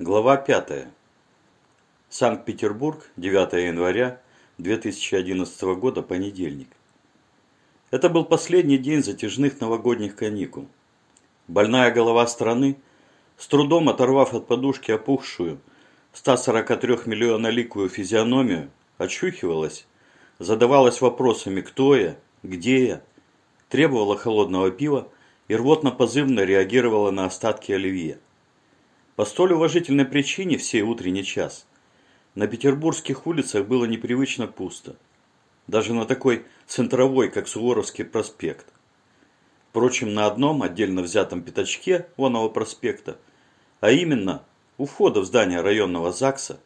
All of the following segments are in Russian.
Глава 5. Санкт-Петербург, 9 января 2011 года, понедельник. Это был последний день затяжных новогодних каникул. Больная голова страны, с трудом оторвав от подушки опухшую, 143-миллионоликую физиономию, очухивалась, задавалась вопросами «кто я?», «где я?», требовала холодного пива и рвотно-позывно реагировала на остатки оливье. По столь уважительной причине в сей утренний час на петербургских улицах было непривычно пусто. Даже на такой центровой, как Суворовский проспект. Впрочем, на одном отдельно взятом пятачке Оного проспекта, а именно у входа в здание районного ЗАГСа,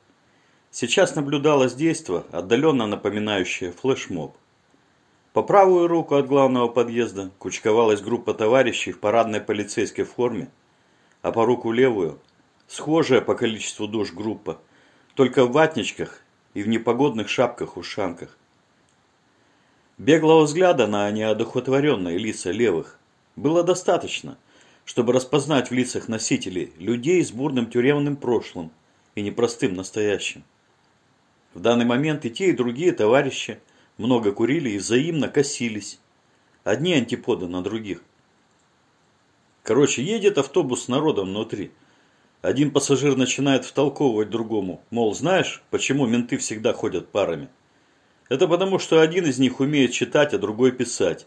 сейчас наблюдалось действо, отдаленно напоминающее флешмоб. По правую руку от главного подъезда кучковалась группа товарищей в парадной полицейской форме, а по руку левую Схожая по количеству душ группа, только в ватничках и в непогодных шапках-ушанках. Беглого взгляда на неодухотворенные лица левых было достаточно, чтобы распознать в лицах носителей людей с бурным тюремным прошлым и непростым настоящим. В данный момент и те, и другие товарищи много курили и взаимно косились. Одни антиподы на других. Короче, едет автобус с народом внутри – один пассажир начинает втолковывать другому, мол, знаешь, почему менты всегда ходят парами? Это потому, что один из них умеет читать, а другой писать.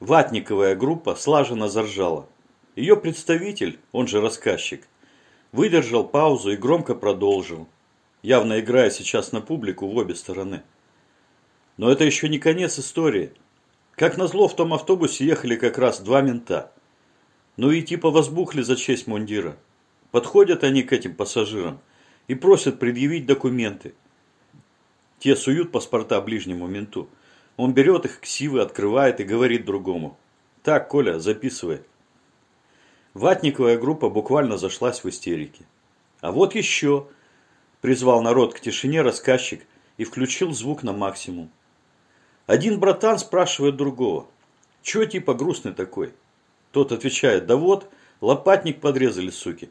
Ватниковая группа слаженно заржала. Ее представитель, он же рассказчик, выдержал паузу и громко продолжил, явно играя сейчас на публику в обе стороны. Но это еще не конец истории. Как назло, в том автобусе ехали как раз два мента. Ну и типа возбухли за честь мундира. Подходят они к этим пассажирам и просят предъявить документы. Те суют паспорта ближнему менту. Он берет их, ксивы открывает и говорит другому. Так, Коля, записывай. Ватниковая группа буквально зашлась в истерике. А вот еще, призвал народ к тишине рассказчик и включил звук на максимум. Один братан спрашивает другого, чего типа грустный такой? Тот отвечает, да вот, лопатник подрезали, суки.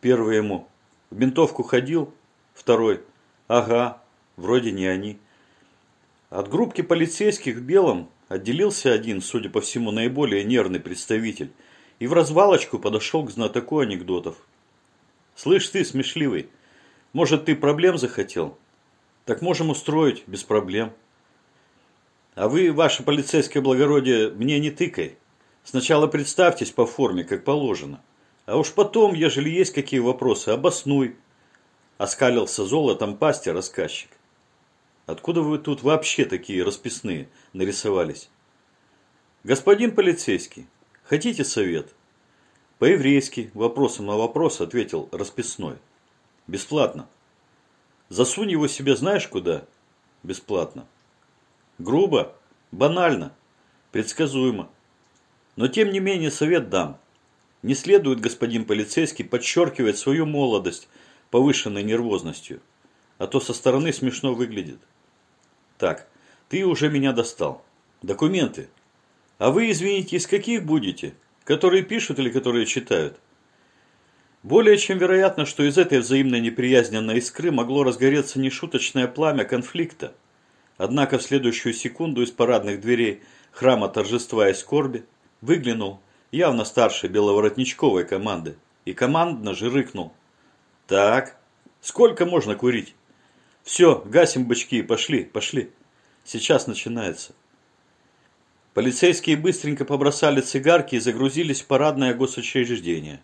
Первый ему. В ментовку ходил? Второй. Ага, вроде не они. От группки полицейских в белом отделился один, судя по всему, наиболее нервный представитель, и в развалочку подошел к знатоку анекдотов. «Слышь ты, смешливый, может, ты проблем захотел? Так можем устроить, без проблем». «А вы, ваше полицейское благородие, мне не тыкай. Сначала представьтесь по форме, как положено». А уж потом, ежели есть какие вопросы, обоснуй. Оскалился золотом пасти рассказчик. Откуда вы тут вообще такие расписные нарисовались? Господин полицейский, хотите совет? По-еврейски, вопросом на вопрос ответил расписной. Бесплатно. Засунь его себе знаешь куда? Бесплатно. Грубо, банально, предсказуемо. Но тем не менее совет дам. Не следует, господин полицейский, подчеркивать свою молодость повышенной нервозностью, а то со стороны смешно выглядит. Так, ты уже меня достал. Документы. А вы, извините, из каких будете? Которые пишут или которые читают? Более чем вероятно, что из этой взаимной неприязненной искры могло разгореться нешуточное пламя конфликта. Однако в следующую секунду из парадных дверей храма торжества и скорби выглянул явно старше беловоротничковой команды, и командно же рыкнул. «Так, сколько можно курить?» «Все, гасим бычки пошли, пошли. Сейчас начинается». Полицейские быстренько побросали цигарки и загрузились в парадное госучреждение.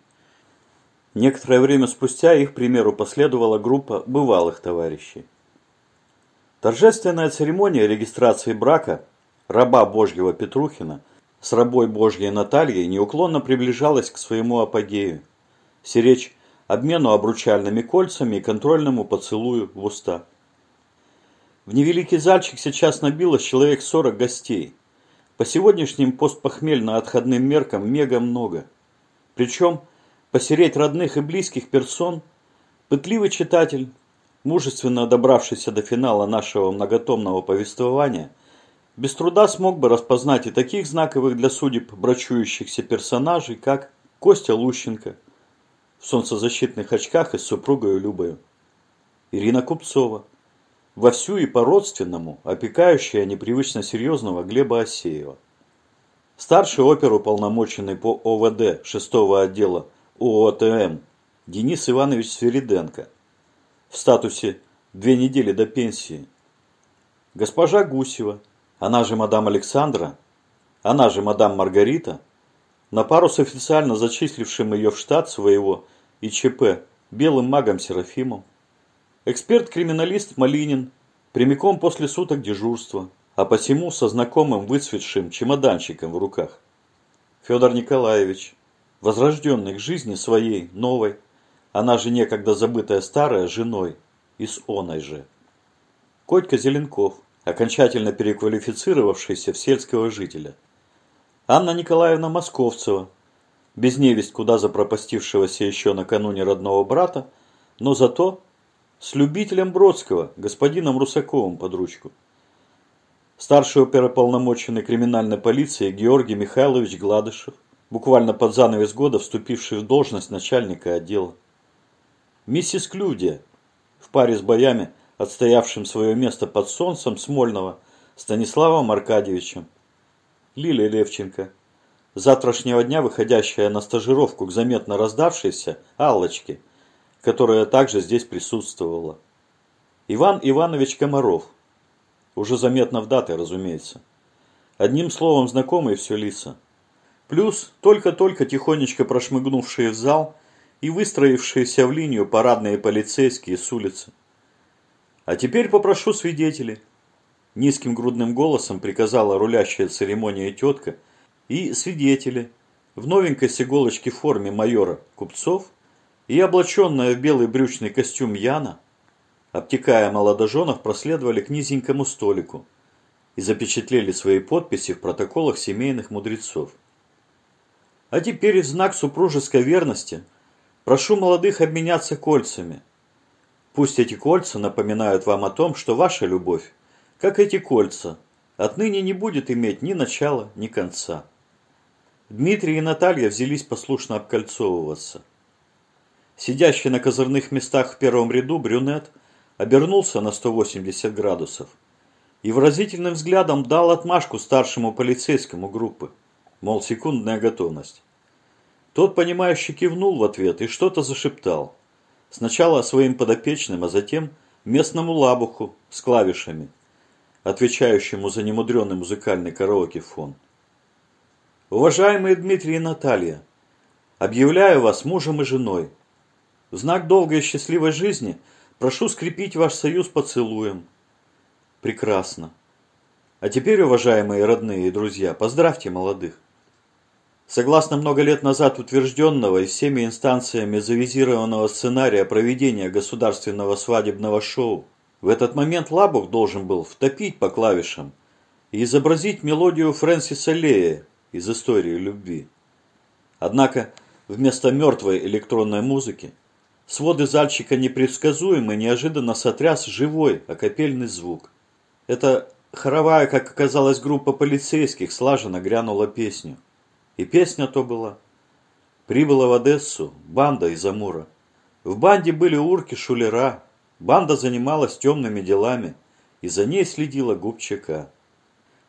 Некоторое время спустя их примеру последовала группа бывалых товарищей. Торжественная церемония регистрации брака раба Божьего Петрухина – с рабой Божьей Натальей неуклонно приближалась к своему апогею. Сиречь обмену обручальными кольцами и контрольному поцелую в уста. В невеликий зальчик сейчас набилось человек сорок гостей. По сегодняшним постпохмельно-отходным меркам мега много. Причем посереть родных и близких персон пытливый читатель, мужественно добравшийся до финала нашего многотомного повествования – без труда смог бы распознать и таких знаковых для судеб брачующихся персонажей, как Костя Лущенко, в солнцезащитных очках и с супругой Любою. Ирина Купцова, вовсю и по-родственному опекающая непривычно серьезного Глеба Осеева. Старший оперуполномоченный по ОВД 6 отдела ООТМ Денис Иванович Свириденко в статусе «две недели до пенсии». Госпожа Гусева, она же мадам Александра, она же мадам Маргарита, на пару с официально зачислившим ее в штат своего ИЧП белым магом Серафимом. Эксперт-криминалист Малинин прямиком после суток дежурства, а посему со знакомым выцветшим чемоданчиком в руках. Федор Николаевич, возрожденный к жизни своей, новой, она же некогда забытая старая, женой, и с оной же. Котька Зеленков, окончательно переквалифицировавшийся в сельского жителя. Анна Николаевна Московцева, без невесть куда запропастившегося еще накануне родного брата, но зато с любителем Бродского, господином Русаковым под ручку. Старший оперополномоченный криминальной полиции Георгий Михайлович Гладышев, буквально под занавес года вступивший в должность начальника отдела. Миссис Клюдия, в паре с боями, отстоявшим свое место под солнцем Смольного, Станиславом Аркадьевичем. Лилия Левченко, завтрашнего дня выходящая на стажировку к заметно раздавшейся Аллочке, которая также здесь присутствовала. Иван Иванович Комаров. Уже заметно в даты, разумеется. Одним словом, знакомые все лица. Плюс только-только тихонечко прошмыгнувшие в зал и выстроившиеся в линию парадные полицейские с улицы. А теперь попрошу свидетелей. Низким грудным голосом приказала рулящая церемония тетка и свидетели в новенькой с иголочки форме майора Купцов и облаченная в белый брючный костюм Яна, обтекая молодоженов, проследовали к низенькому столику и запечатлели свои подписи в протоколах семейных мудрецов. А теперь в знак супружеской верности прошу молодых обменяться кольцами. Пусть эти кольца напоминают вам о том, что ваша любовь, как эти кольца, отныне не будет иметь ни начала, ни конца. Дмитрий и Наталья взялись послушно обкольцовываться. Сидящий на козырных местах в первом ряду брюнет обернулся на 180 градусов и выразительным взглядом дал отмашку старшему полицейскому группы, мол, секундная готовность. Тот, понимающе кивнул в ответ и что-то зашептал. Сначала своим подопечным, а затем местному лабуху с клавишами, отвечающему за немудренный музыкальный караоке-фон. Уважаемые Дмитрий и Наталья, объявляю вас мужем и женой. В знак долгой и счастливой жизни прошу скрепить ваш союз поцелуем. Прекрасно. А теперь, уважаемые родные и друзья, поздравьте молодых. Согласно много лет назад утвержденного и всеми инстанциями завизированного сценария проведения государственного свадебного шоу, в этот момент Лабух должен был втопить по клавишам и изобразить мелодию Фрэнсиса Лея из истории любви. Однако вместо мертвой электронной музыки Своды зальчика непредсказуемо неожиданно сотряс живой акапельный звук. Это хоровая, как оказалось, группа полицейских слаженно грянула песню. И песня то была. Прибыла в Одессу банда из Амура. В банде были урки-шулера. Банда занималась темными делами, и за ней следила губчака.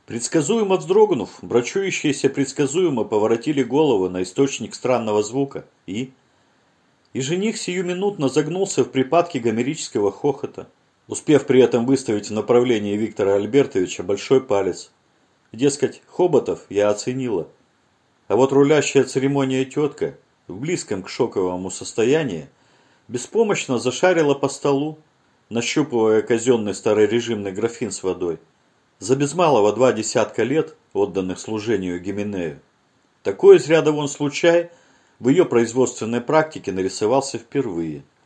Предсказуемо вздрогнув, брачующиеся предсказуемо поворотили голову на источник странного звука и и жених сиюминутно загнулся в припадке гомерического хохота, успев при этом выставить в направлении Виктора Альбертовича большой палец. Дескать, хоботов я оценила. А вот рулящая церемония тетка в близком к шоковому состоянии беспомощно зашарила по столу, нащупывая казенный старорежимный графин с водой. За без малого два десятка лет, отданных служению Гименею. Такой из ряда вон случай – в ее производственной практике нарисовался впервые.